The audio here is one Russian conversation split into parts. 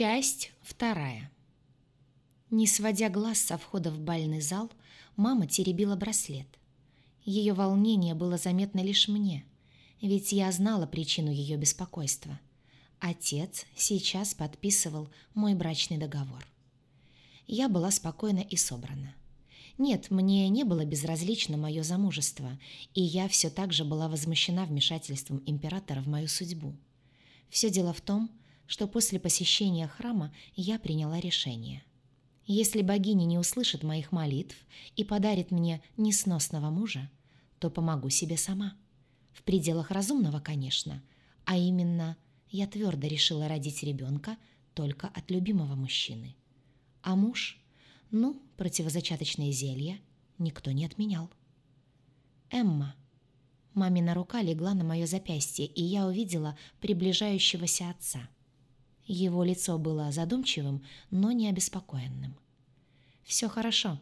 Часть вторая. Не сводя глаз со входа в бальный зал, мама теребила браслет. Ее волнение было заметно лишь мне, ведь я знала причину ее беспокойства. Отец сейчас подписывал мой брачный договор. Я была спокойна и собрана. Нет, мне не было безразлично мое замужество, и я все так же была возмущена вмешательством императора в мою судьбу. Все дело в том, что после посещения храма я приняла решение. Если богиня не услышит моих молитв и подарит мне несносного мужа, то помогу себе сама. В пределах разумного, конечно, а именно я твердо решила родить ребенка только от любимого мужчины. А муж? Ну, противозачаточные зелья никто не отменял. Эмма. Мамина рука легла на мое запястье, и я увидела приближающегося отца. Его лицо было задумчивым, но не обеспокоенным. «Все хорошо».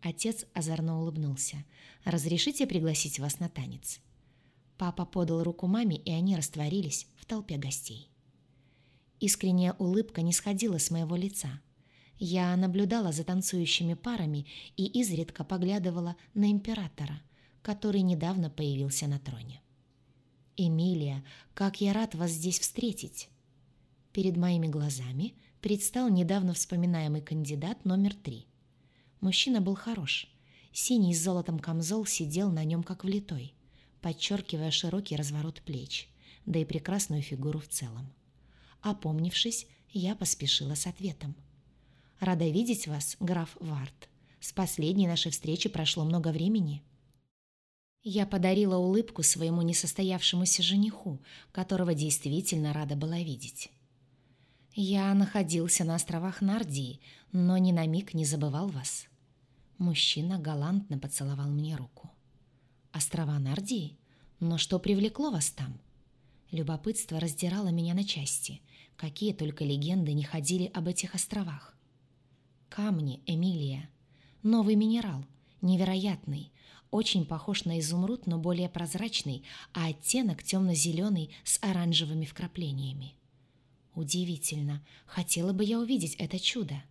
Отец озорно улыбнулся. «Разрешите пригласить вас на танец?» Папа подал руку маме, и они растворились в толпе гостей. Искренняя улыбка не сходила с моего лица. Я наблюдала за танцующими парами и изредка поглядывала на императора, который недавно появился на троне. «Эмилия, как я рад вас здесь встретить!» Перед моими глазами предстал недавно вспоминаемый кандидат номер три. Мужчина был хорош. Синий с золотом камзол сидел на нем как влитой, подчеркивая широкий разворот плеч, да и прекрасную фигуру в целом. Опомнившись, я поспешила с ответом. «Рада видеть вас, граф Варт. С последней нашей встречи прошло много времени». Я подарила улыбку своему несостоявшемуся жениху, которого действительно рада была видеть. Я находился на островах Нардии, но ни на миг не забывал вас. Мужчина галантно поцеловал мне руку. Острова Нардии? Но что привлекло вас там? Любопытство раздирало меня на части. Какие только легенды не ходили об этих островах. Камни, Эмилия. Новый минерал. Невероятный. Очень похож на изумруд, но более прозрачный, а оттенок темно-зеленый с оранжевыми вкраплениями. Удивительно. Хотела бы я увидеть это чудо.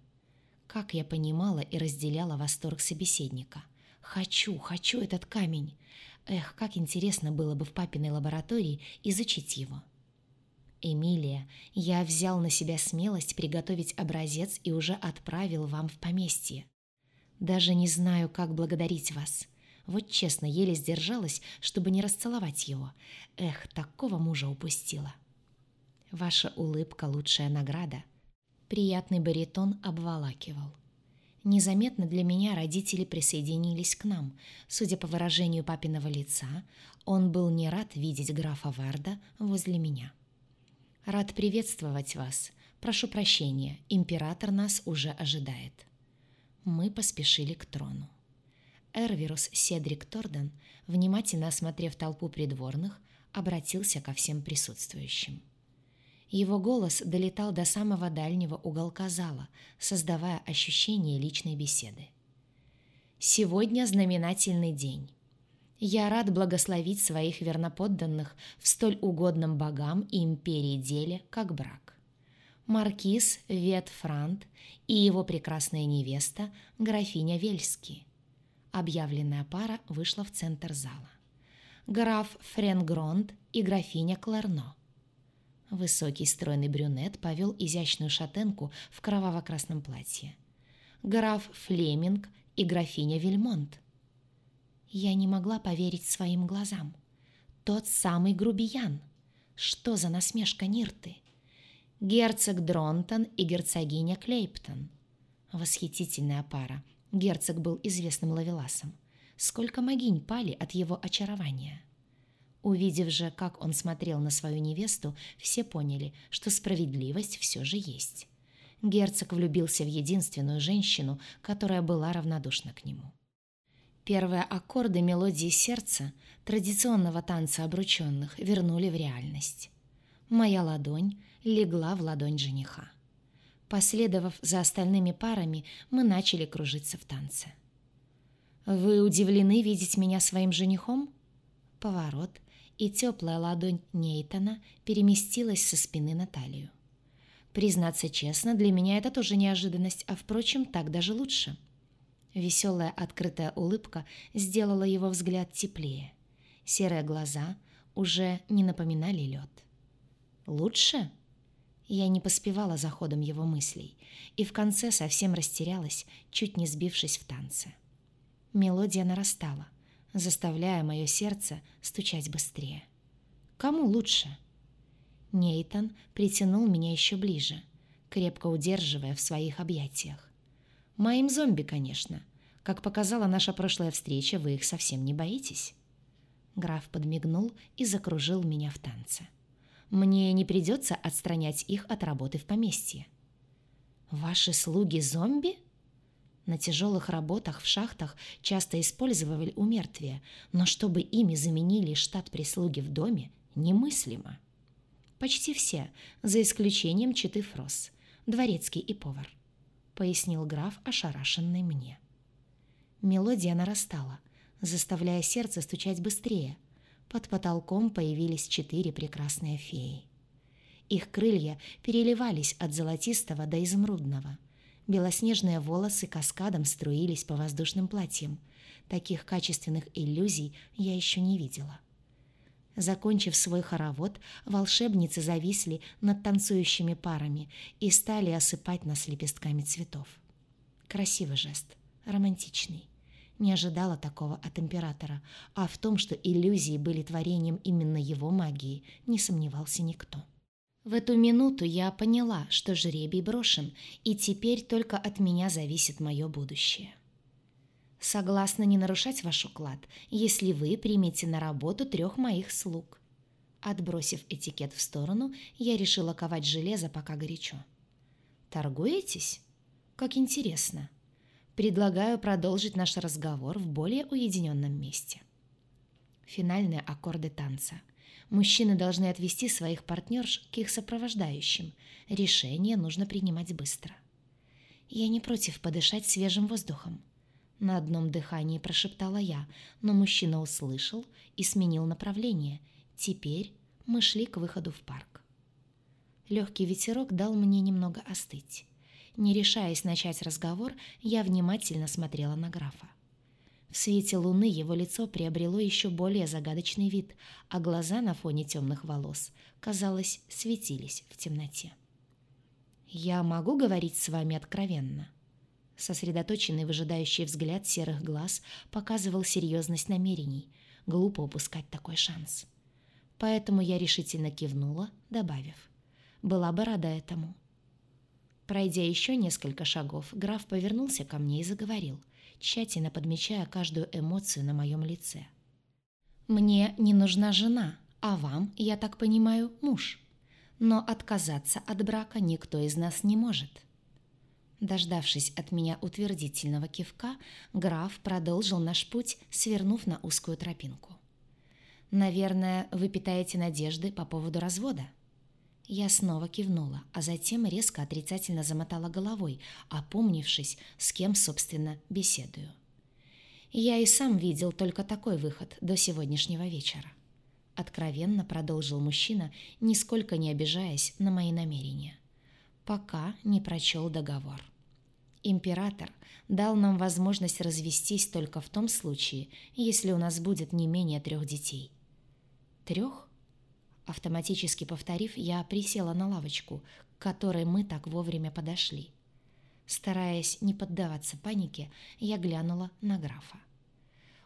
Как я понимала и разделяла восторг собеседника. Хочу, хочу этот камень. Эх, как интересно было бы в папиной лаборатории изучить его. «Эмилия, я взял на себя смелость приготовить образец и уже отправил вам в поместье. Даже не знаю, как благодарить вас. Вот честно, еле сдержалась, чтобы не расцеловать его. Эх, такого мужа упустила». Ваша улыбка — лучшая награда. Приятный баритон обволакивал. Незаметно для меня родители присоединились к нам. Судя по выражению папиного лица, он был не рад видеть графа Варда возле меня. «Рад приветствовать вас. Прошу прощения, император нас уже ожидает». Мы поспешили к трону. Эрвирус Седрик Тордан, внимательно осмотрев толпу придворных, обратился ко всем присутствующим. Его голос долетал до самого дальнего уголка зала, создавая ощущение личной беседы. «Сегодня знаменательный день. Я рад благословить своих верноподданных в столь угодном богам и империи деле, как брак. Маркиз Вет Франт и его прекрасная невеста, графиня Вельски. Объявленная пара вышла в центр зала. Граф Френгронд и графиня Клерно – Высокий стройный брюнет повел изящную шатенку в кроваво-красном платье. Граф Флеминг и графиня Вильмонт. Я не могла поверить своим глазам. Тот самый грубиян. Что за насмешка Нирты? Герцог Дронтон и герцогиня Клейптон. Восхитительная пара. Герцог был известным ловеласом. Сколько могинь пали от его очарования. Увидев же, как он смотрел на свою невесту, все поняли, что справедливость все же есть. Герцог влюбился в единственную женщину, которая была равнодушна к нему. Первые аккорды мелодии сердца, традиционного танца обрученных, вернули в реальность. Моя ладонь легла в ладонь жениха. Последовав за остальными парами, мы начали кружиться в танце. «Вы удивлены видеть меня своим женихом?» Поворот, и теплая ладонь Нейтана переместилась со спины на талию. Признаться честно, для меня это тоже неожиданность, а, впрочем, так даже лучше. Веселая открытая улыбка сделала его взгляд теплее. Серые глаза уже не напоминали лед. «Лучше?» Я не поспевала за ходом его мыслей и в конце совсем растерялась, чуть не сбившись в танце. Мелодия нарастала, заставляя мое сердце стучать быстрее. «Кому лучше?» Нейтан притянул меня еще ближе, крепко удерживая в своих объятиях. «Моим зомби, конечно. Как показала наша прошлая встреча, вы их совсем не боитесь». Граф подмигнул и закружил меня в танце. Мне не придется отстранять их от работы в поместье. Ваши слуги зомби? На тяжелых работах в шахтах часто использовали умертвие, но чтобы ими заменили штат прислуги в доме, немыслимо. Почти все, за исключением Читы Фрос, дворецкий и повар, пояснил граф, ошарашенный мне. Мелодия нарастала, заставляя сердце стучать быстрее – под потолком появились четыре прекрасные феи. Их крылья переливались от золотистого до изумрудного. Белоснежные волосы каскадом струились по воздушным платьям. Таких качественных иллюзий я еще не видела. Закончив свой хоровод, волшебницы зависли над танцующими парами и стали осыпать нас лепестками цветов. Красивый жест, романтичный не ожидала такого от императора, а в том, что иллюзии были творением именно его магии, не сомневался никто. В эту минуту я поняла, что жребий брошен, и теперь только от меня зависит мое будущее. Согласна не нарушать ваш уклад, если вы примете на работу трех моих слуг. Отбросив этикет в сторону, я решила ковать железо, пока горячо. Торгуетесь? Как интересно. Предлагаю продолжить наш разговор в более уединенном месте. Финальные аккорды танца. Мужчины должны отвести своих партнерш к их сопровождающим. Решение нужно принимать быстро. Я не против подышать свежим воздухом. На одном дыхании прошептала я, но мужчина услышал и сменил направление. Теперь мы шли к выходу в парк. Легкий ветерок дал мне немного остыть. Не решаясь начать разговор, я внимательно смотрела на графа. В свете луны его лицо приобрело еще более загадочный вид, а глаза на фоне темных волос, казалось, светились в темноте. «Я могу говорить с вами откровенно?» Сосредоточенный выжидающий взгляд серых глаз показывал серьезность намерений. Глупо упускать такой шанс. Поэтому я решительно кивнула, добавив. «Была бы рада этому». Пройдя еще несколько шагов, граф повернулся ко мне и заговорил, тщательно подмечая каждую эмоцию на моем лице. «Мне не нужна жена, а вам, я так понимаю, муж. Но отказаться от брака никто из нас не может». Дождавшись от меня утвердительного кивка, граф продолжил наш путь, свернув на узкую тропинку. «Наверное, вы питаете надежды по поводу развода?» Я снова кивнула, а затем резко отрицательно замотала головой, опомнившись, с кем, собственно, беседую. Я и сам видел только такой выход до сегодняшнего вечера. Откровенно продолжил мужчина, нисколько не обижаясь на мои намерения. Пока не прочел договор. Император дал нам возможность развестись только в том случае, если у нас будет не менее трех детей. Трех? Автоматически повторив, я присела на лавочку, к которой мы так вовремя подошли. Стараясь не поддаваться панике, я глянула на графа.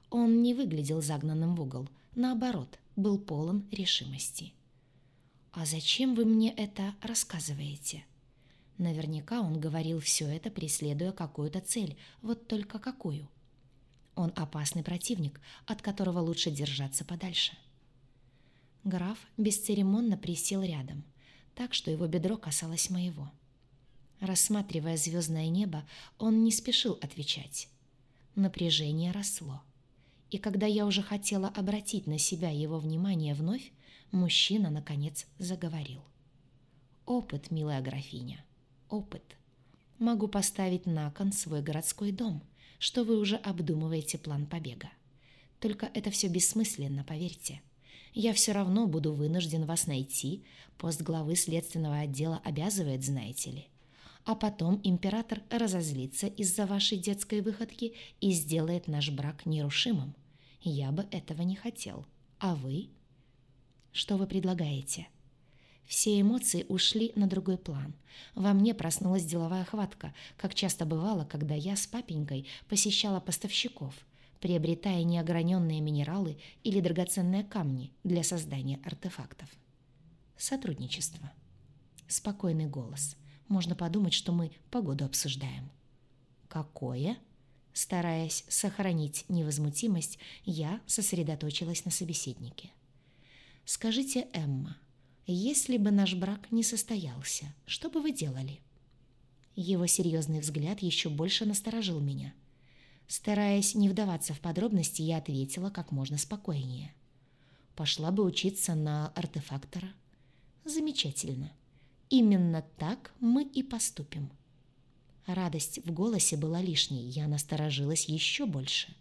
Он не выглядел загнанным в угол, наоборот, был полон решимости. «А зачем вы мне это рассказываете?» Наверняка он говорил все это, преследуя какую-то цель, вот только какую. Он опасный противник, от которого лучше держаться подальше. Граф бесцеремонно присел рядом, так что его бедро касалось моего. Рассматривая звездное небо, он не спешил отвечать. Напряжение росло. И когда я уже хотела обратить на себя его внимание вновь, мужчина, наконец, заговорил. «Опыт, милая графиня, опыт. Могу поставить на кон свой городской дом, что вы уже обдумываете план побега. Только это все бессмысленно, поверьте». Я все равно буду вынужден вас найти. Пост главы следственного отдела обязывает, знаете ли. А потом император разозлится из-за вашей детской выходки и сделает наш брак нерушимым. Я бы этого не хотел. А вы? Что вы предлагаете? Все эмоции ушли на другой план. Во мне проснулась деловая хватка, как часто бывало, когда я с папенькой посещала поставщиков, приобретая неограненные минералы или драгоценные камни для создания артефактов. Сотрудничество. Спокойный голос. Можно подумать, что мы погоду обсуждаем. Какое? Стараясь сохранить невозмутимость, я сосредоточилась на собеседнике. «Скажите, Эмма, если бы наш брак не состоялся, что бы вы делали?» Его серьезный взгляд еще больше насторожил меня. Стараясь не вдаваться в подробности, я ответила как можно спокойнее. «Пошла бы учиться на артефактора». «Замечательно. Именно так мы и поступим». Радость в голосе была лишней, я насторожилась еще больше.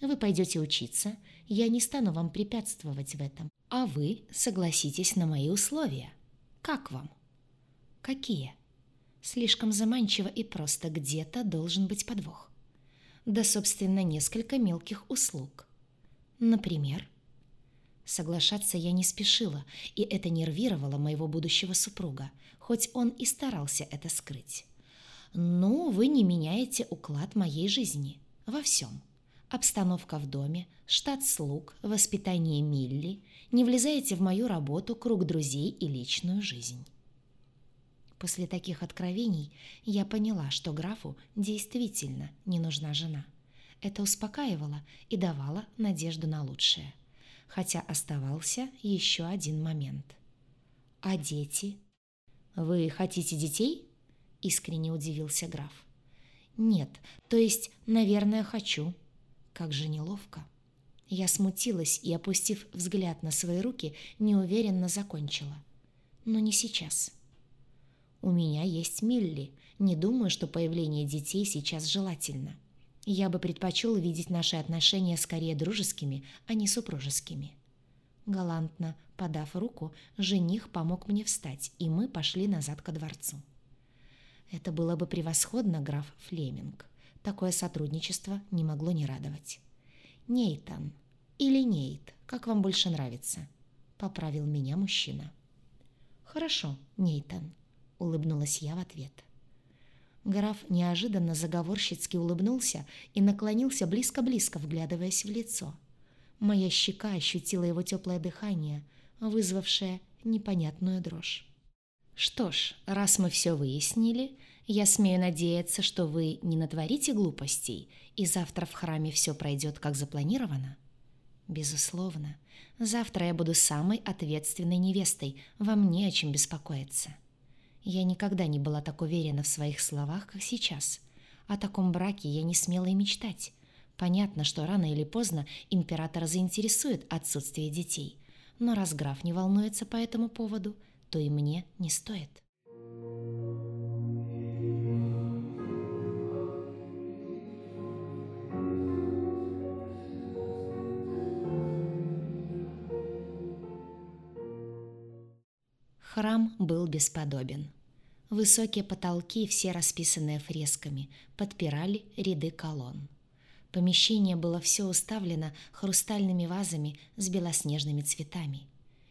«Вы пойдете учиться, я не стану вам препятствовать в этом, а вы согласитесь на мои условия. Как вам? Какие? Слишком заманчиво и просто где-то должен быть подвох. Да, собственно, несколько мелких услуг. Например, Соглашаться я не спешила, и это нервировало моего будущего супруга, хоть он и старался это скрыть. «Ну, вы не меняете уклад моей жизни. Во всем обстановка в доме, штат слуг, воспитание Милли, не влезаете в мою работу, круг друзей и личную жизнь. После таких откровений я поняла, что графу действительно не нужна жена. Это успокаивало и давало надежду на лучшее. Хотя оставался еще один момент. «А дети?» «Вы хотите детей?» — искренне удивился граф. «Нет, то есть, наверное, хочу», как же неловко. Я смутилась и, опустив взгляд на свои руки, неуверенно закончила. Но не сейчас. У меня есть Милли. Не думаю, что появление детей сейчас желательно. Я бы предпочел видеть наши отношения скорее дружескими, а не супружескими. Галантно подав руку, жених помог мне встать, и мы пошли назад ко дворцу. Это было бы превосходно, граф Флеминг. Такое сотрудничество не могло не радовать. «Нейтан» или «Нейт», как вам больше нравится?» — поправил меня мужчина. «Хорошо, Нейтан», — улыбнулась я в ответ. Граф неожиданно заговорщицки улыбнулся и наклонился близко-близко, вглядываясь в лицо. Моя щека ощутила его теплое дыхание, вызвавшее непонятную дрожь. «Что ж, раз мы все выяснили, я смею надеяться, что вы не натворите глупостей, и завтра в храме все пройдет, как запланировано? Безусловно. Завтра я буду самой ответственной невестой, вам не о чем беспокоиться. Я никогда не была так уверена в своих словах, как сейчас. О таком браке я не смела и мечтать. Понятно, что рано или поздно императора заинтересует отсутствие детей. Но раз граф не волнуется по этому поводу, то и мне не стоит. Храм был бесподобен. Высокие потолки, все расписанные фресками, подпирали ряды колонн. Помещение было все уставлено хрустальными вазами с белоснежными цветами,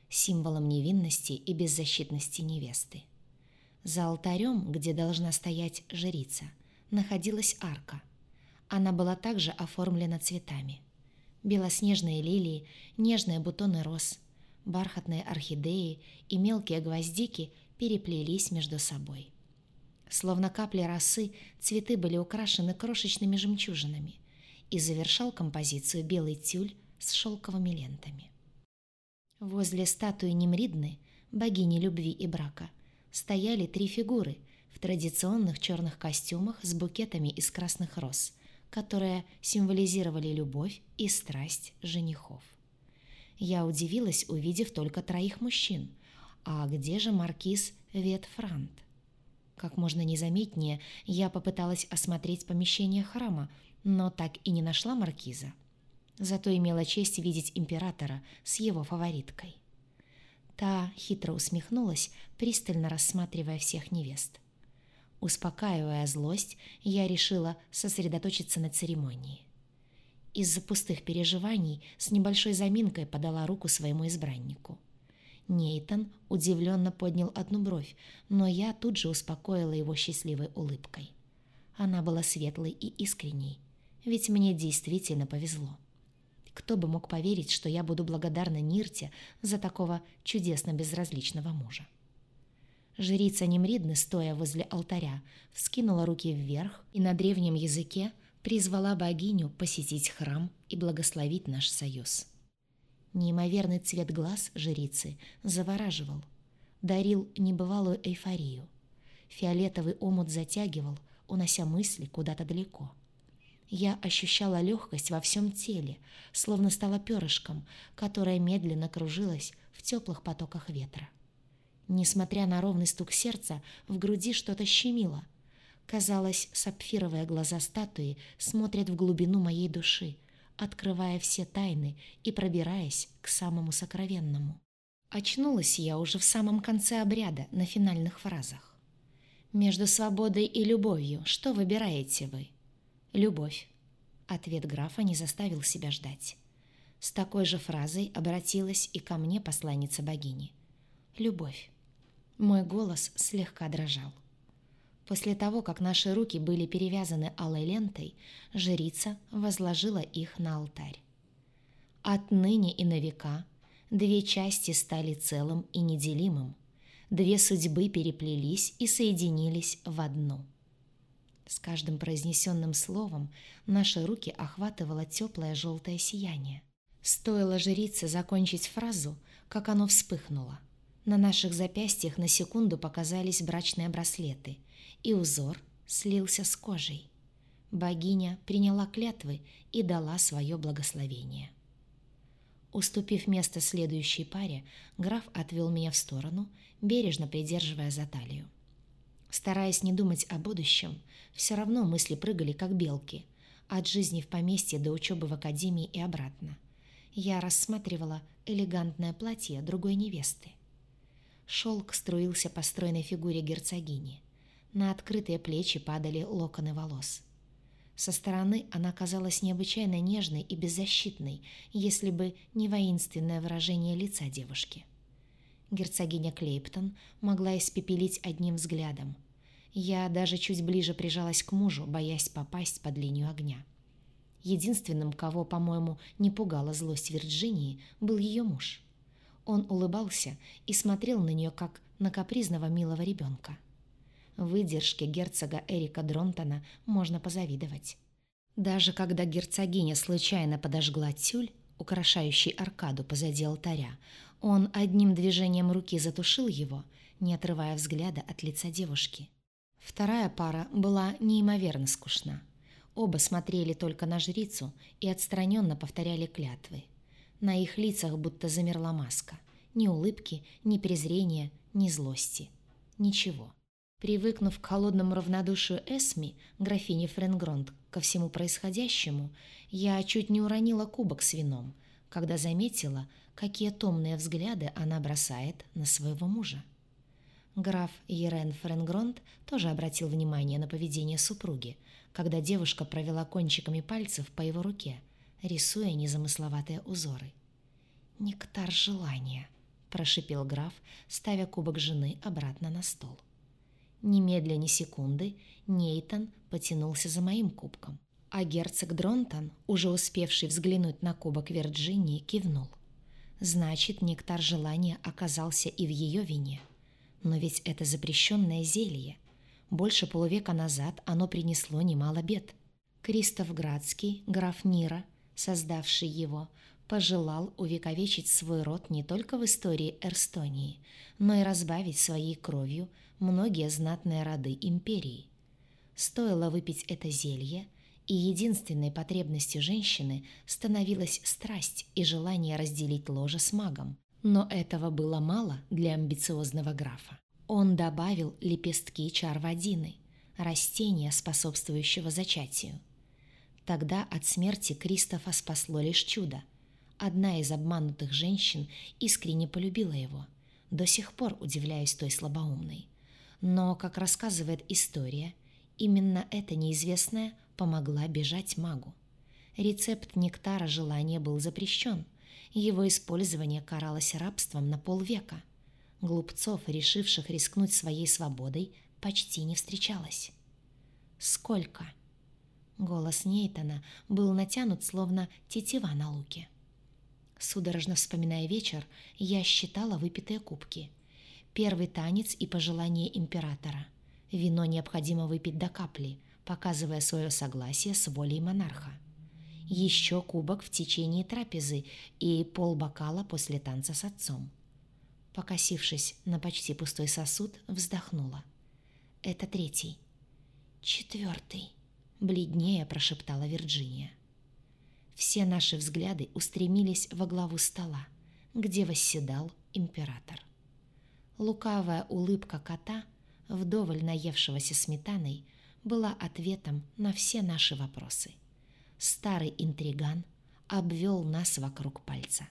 символом невинности и беззащитности невесты. За алтарем, где должна стоять жрица, находилась арка. Она была также оформлена цветами. Белоснежные лилии, нежные бутоны роз – бархатные орхидеи и мелкие гвоздики переплелись между собой. Словно капли росы, цветы были украшены крошечными жемчужинами и завершал композицию белый тюль с шелковыми лентами. Возле статуи Немридны, богини любви и брака, стояли три фигуры в традиционных черных костюмах с букетами из красных роз, которые символизировали любовь и страсть женихов. Я удивилась, увидев только троих мужчин. А где же маркиз Ветфрант? Как можно незаметнее, я попыталась осмотреть помещение храма, но так и не нашла маркиза. зато имела честь видеть императора с его фавориткой. Та хитро усмехнулась, пристально рассматривая всех невест. Успокаивая злость, я решила сосредоточиться на церемонии. Из-за пустых переживаний с небольшой заминкой подала руку своему избраннику. Нейтан удивленно поднял одну бровь, но я тут же успокоила его счастливой улыбкой. Она была светлой и искренней, ведь мне действительно повезло. Кто бы мог поверить, что я буду благодарна Нирте за такого чудесно безразличного мужа? Жрица Немридны, стоя возле алтаря, вскинула руки вверх и на древнем языке призвала богиню посетить храм и благословить наш союз. Неимоверный цвет глаз жрицы завораживал, дарил небывалую эйфорию. Фиолетовый омут затягивал, унося мысли куда-то далеко — я ощущала легкость во всем теле, словно стала перышком, которое медленно кружилось в теплых потоках ветра. Несмотря на ровный стук сердца, в груди что-то щемило. Казалось, сапфировые глаза статуи смотрят в глубину моей души, открывая все тайны и пробираясь к самому сокровенному. Очнулась я уже в самом конце обряда, на финальных фразах. «Между свободой и любовью что выбираете вы?» «Любовь». Ответ графа не заставил себя ждать. С такой же фразой обратилась и ко мне посланница богини. «Любовь». Мой голос слегка дрожал. После того, как наши руки были перевязаны алой лентой, жрица возложила их на алтарь. Отныне и на века две части стали целым и неделимым, две судьбы переплелись и соединились в одну — с каждым произнесенным словом наши руки охватывало теплое желтое сияние. Стоило жрице закончить фразу, как оно вспыхнуло. На наших запястьях на секунду показались брачные браслеты, и узор слился с кожей. Богиня приняла клятвы и дала свое благословение. Уступив место следующей паре, граф отвел меня в сторону, бережно придерживая за талию. Стараясь не думать о будущем, все равно мысли прыгали, как белки. От жизни в поместье до учебы в академии и обратно. Я рассматривала элегантное платье другой невесты. Шелк струился по стройной фигуре герцогини. На открытые плечи падали локоны волос. Со стороны она казалась необычайно нежной и беззащитной, если бы не воинственное выражение лица девушки. Герцогиня Клейптон могла испепелить одним взглядом. Я даже чуть ближе прижалась к мужу, боясь попасть под линию огня. Единственным, кого, по-моему, не пугала злость Вирджинии, был ее муж. Он улыбался и смотрел на нее, как на капризного милого ребенка. Выдержке герцога Эрика Дронтона можно позавидовать. Даже когда герцогиня случайно подожгла тюль, украшающий аркаду позади алтаря, он одним движением руки затушил его, не отрывая взгляда от лица девушки. Вторая пара была неимоверно скучна. Оба смотрели только на жрицу и отстраненно повторяли клятвы. На их лицах будто замерла маска. Ни улыбки, ни презрения, ни злости. Ничего. Привыкнув к холодному равнодушию Эсми, графини Френгронд, ко всему происходящему, я чуть не уронила кубок с вином, когда заметила, какие томные взгляды она бросает на своего мужа. Граф Ерен Френгронд тоже обратил внимание на поведение супруги, когда девушка провела кончиками пальцев по его руке, рисуя незамысловатые узоры. «Нектар желания», — прошипел граф, ставя кубок жены обратно на стол. Немедля ни секунды Нейтан потянулся за моим кубком, а герцог Дронтон, уже успевший взглянуть на кубок Вирджинии, кивнул. Значит, нектар желания оказался и в ее вине. Но ведь это запрещенное зелье. Больше полувека назад оно принесло немало бед. Кристоф Градский, граф Нира, создавший его, пожелал увековечить свой род не только в истории Эрстонии, но и разбавить своей кровью многие знатные роды империи. Стоило выпить это зелье, и единственной потребностью женщины становилась страсть и желание разделить ложе с магом. Но этого было мало для амбициозного графа. Он добавил лепестки чарвадины, растения, способствующего зачатию. Тогда от смерти Кристофа спасло лишь чудо. Одна из обманутых женщин искренне полюбила его. До сих пор удивляюсь той слабоумной. Но, как рассказывает история, именно эта неизвестная помогла бежать магу. Рецепт нектара желания был запрещен. Его использование каралось рабством на полвека. Глупцов, решивших рискнуть своей свободой, почти не встречалось. «Сколько?» Голос Нейтона был натянут, словно тетива на луке. Судорожно вспоминая вечер, я считала выпитые кубки. Первый танец и пожелание императора. Вино необходимо выпить до капли, показывая свое согласие с волей монарха. Еще кубок в течение трапезы и полбокала после танца с отцом. Покосившись на почти пустой сосуд, вздохнула. Это третий. Четвертый бледнее прошептала Вирджиния. Все наши взгляды устремились во главу стола, где восседал император. Лукавая улыбка кота, вдоволь наевшегося сметаной, была ответом на все наши вопросы. Старый интриган обвел нас вокруг пальца.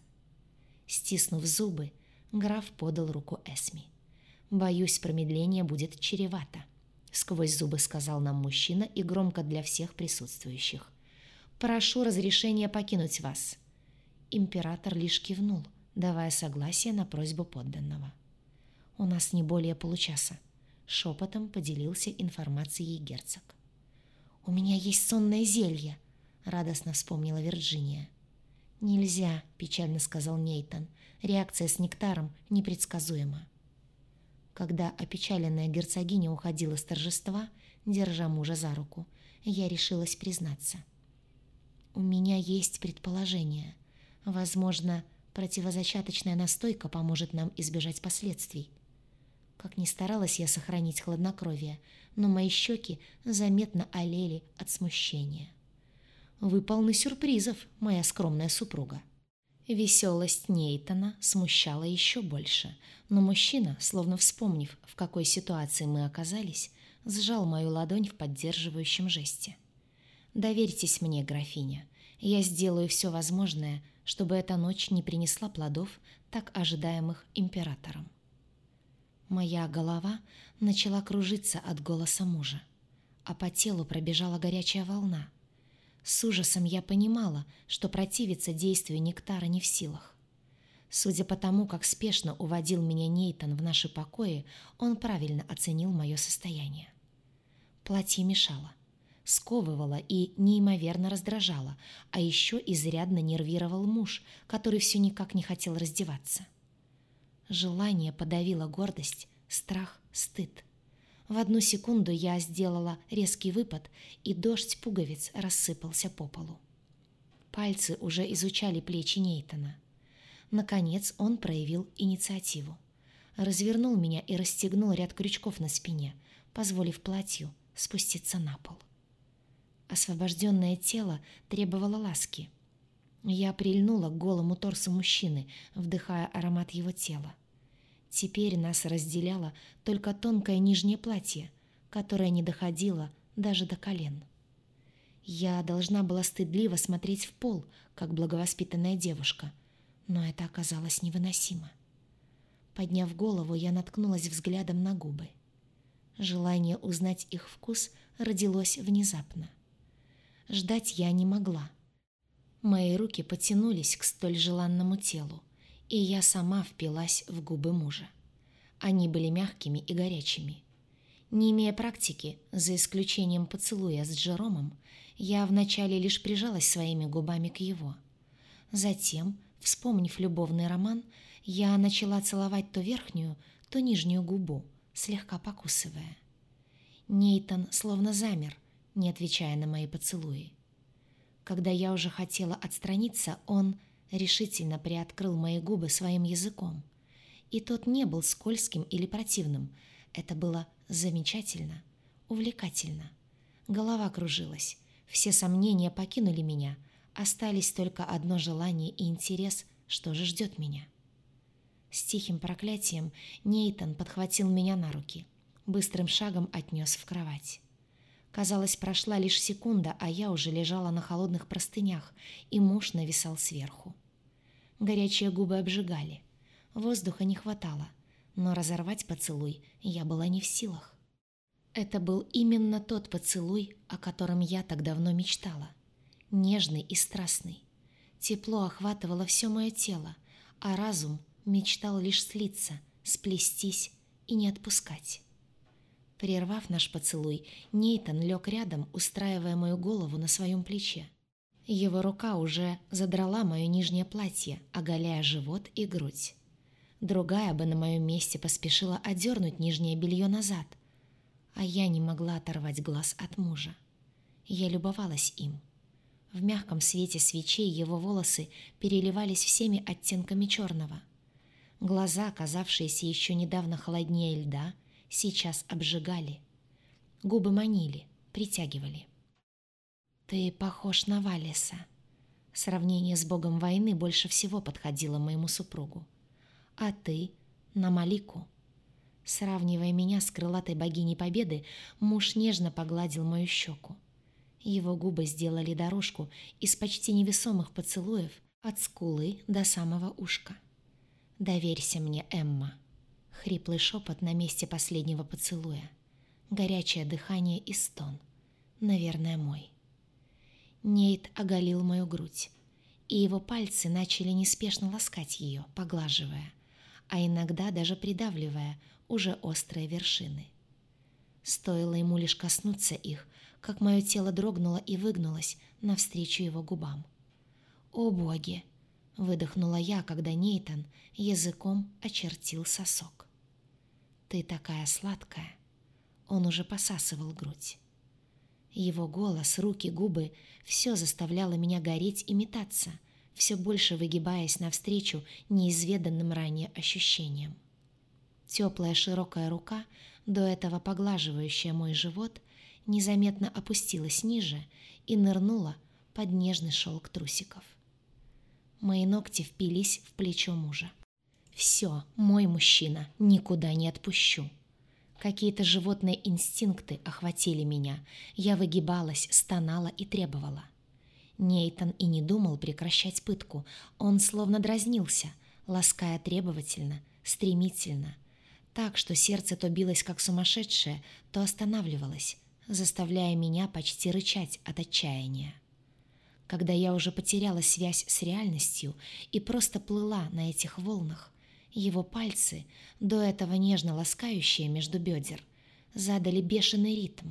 Стиснув зубы, граф подал руку Эсми. «Боюсь, промедление будет чревато. Сквозь зубы сказал нам мужчина и громко для всех присутствующих. «Прошу разрешения покинуть вас». Император лишь кивнул, давая согласие на просьбу подданного. «У нас не более получаса», — шепотом поделился информацией герцог. «У меня есть сонное зелье», — радостно вспомнила Вирджиния. «Нельзя», — печально сказал Нейтан. «Реакция с нектаром непредсказуема». Когда опечаленная герцогиня уходила с торжества, держа мужа за руку, я решилась признаться. «У меня есть предположение. Возможно, противозачаточная настойка поможет нам избежать последствий». Как ни старалась я сохранить хладнокровие, но мои щеки заметно олели от смущения. «Вы полны сюрпризов, моя скромная супруга», Веселость Нейтона смущала еще больше, но мужчина, словно вспомнив, в какой ситуации мы оказались, сжал мою ладонь в поддерживающем жесте. «Доверьтесь мне, графиня. Я сделаю все возможное, чтобы эта ночь не принесла плодов, так ожидаемых императором». Моя голова начала кружиться от голоса мужа, а по телу пробежала горячая волна – с ужасом я понимала, что противиться действию нектара не в силах. Судя по тому, как спешно уводил меня Нейтан в наши покои, он правильно оценил мое состояние. Платье мешало, сковывало и неимоверно раздражало, а еще изрядно нервировал муж, который все никак не хотел раздеваться. Желание подавило гордость, страх, стыд. В одну секунду я сделала резкий выпад, и дождь пуговиц рассыпался по полу. Пальцы уже изучали плечи Нейтона. Наконец он проявил инициативу. Развернул меня и расстегнул ряд крючков на спине, позволив платью спуститься на пол. Освобожденное тело требовало ласки. Я прильнула к голому торсу мужчины, вдыхая аромат его тела. Теперь нас разделяло только тонкое нижнее платье, которое не доходило даже до колен. Я должна была стыдливо смотреть в пол, как благовоспитанная девушка, но это оказалось невыносимо. Подняв голову, я наткнулась взглядом на губы. Желание узнать их вкус родилось внезапно. Ждать я не могла. Мои руки потянулись к столь желанному телу, и я сама впилась в губы мужа. Они были мягкими и горячими. Не имея практики, за исключением поцелуя с Джеромом, я вначале лишь прижалась своими губами к его. Затем, вспомнив любовный роман, я начала целовать то верхнюю, то нижнюю губу, слегка покусывая. Нейтон словно замер, не отвечая на мои поцелуи. Когда я уже хотела отстраниться, он решительно приоткрыл мои губы своим языком. И тот не был скользким или противным. Это было замечательно, увлекательно. Голова кружилась. Все сомнения покинули меня. Остались только одно желание и интерес, что же ждет меня. С тихим проклятием Нейтан подхватил меня на руки. Быстрым шагом отнес в кровать. Казалось, прошла лишь секунда, а я уже лежала на холодных простынях, и муж нависал сверху. Горячие губы обжигали. Воздуха не хватало, но разорвать поцелуй я была не в силах. Это был именно тот поцелуй, о котором я так давно мечтала. Нежный и страстный. Тепло охватывало все мое тело, а разум мечтал лишь слиться, сплестись и не отпускать. Прервав наш поцелуй, Нейтан лег рядом, устраивая мою голову на своем плече. Его рука уже задрала мое нижнее платье, оголяя живот и грудь. Другая бы на моем месте поспешила одернуть нижнее белье назад, а я не могла оторвать глаз от мужа. Я любовалась им. В мягком свете свечей его волосы переливались всеми оттенками черного. Глаза, казавшиеся еще недавно холоднее льда, сейчас обжигали. Губы манили, притягивали. «Ты похож на Валеса». Сравнение с богом войны больше всего подходило моему супругу. «А ты — на Малику». Сравнивая меня с крылатой богиней Победы, муж нежно погладил мою щеку. Его губы сделали дорожку из почти невесомых поцелуев от скулы до самого ушка. «Доверься мне, Эмма». Хриплый шепот на месте последнего поцелуя. Горячее дыхание и стон. Наверное, мой. Нейт оголил мою грудь, и его пальцы начали неспешно ласкать ее, поглаживая, а иногда даже придавливая уже острые вершины. Стоило ему лишь коснуться их, как мое тело дрогнуло и выгнулось навстречу его губам. «О боги!» — выдохнула я, когда Нейтан языком очертил сосок. «Ты такая сладкая!» Он уже посасывал грудь. Его голос, руки, губы — все заставляло меня гореть и метаться, все больше выгибаясь навстречу неизведанным ранее ощущениям. Теплая широкая рука, до этого поглаживающая мой живот, незаметно опустилась ниже и нырнула под нежный шелк трусиков. Мои ногти впились в плечо мужа. Все, мой мужчина, никуда не отпущу. Какие-то животные инстинкты охватили меня. Я выгибалась, стонала и требовала. Нейтан и не думал прекращать пытку. Он словно дразнился, лаская требовательно, стремительно. Так, что сердце то билось как сумасшедшее, то останавливалось, заставляя меня почти рычать от отчаяния. Когда я уже потеряла связь с реальностью и просто плыла на этих волнах, его пальцы, до этого нежно ласкающие между бедер, задали бешеный ритм.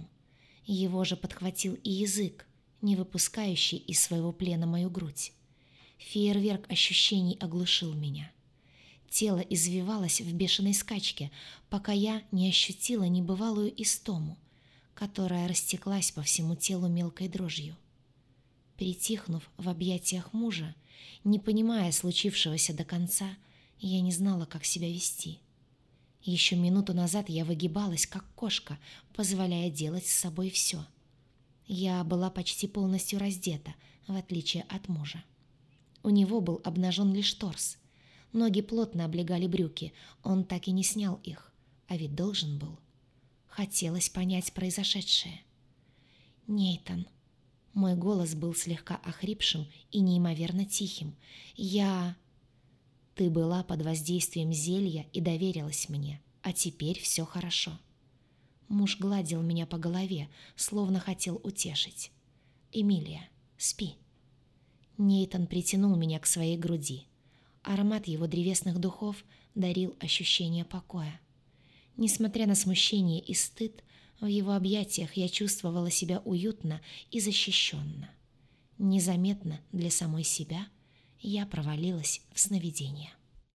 Его же подхватил и язык, не выпускающий из своего плена мою грудь. Фейерверк ощущений оглушил меня. Тело извивалось в бешеной скачке, пока я не ощутила небывалую истому, которая растеклась по всему телу мелкой дрожью. Притихнув в объятиях мужа, не понимая случившегося до конца, я не знала, как себя вести. Еще минуту назад я выгибалась, как кошка, позволяя делать с собой все. Я была почти полностью раздета, в отличие от мужа. У него был обнажен лишь торс. Ноги плотно облегали брюки, он так и не снял их, а ведь должен был. Хотелось понять произошедшее. «Нейтан». Мой голос был слегка охрипшим и неимоверно тихим. «Я...» Ты была под воздействием зелья и доверилась мне, а теперь все хорошо. Муж гладил меня по голове, словно хотел утешить. «Эмилия, спи». Нейтан притянул меня к своей груди. Аромат его древесных духов дарил ощущение покоя. Несмотря на смущение и стыд, в его объятиях я чувствовала себя уютно и защищенно. Незаметно для самой себя – я провалилась в сновидение.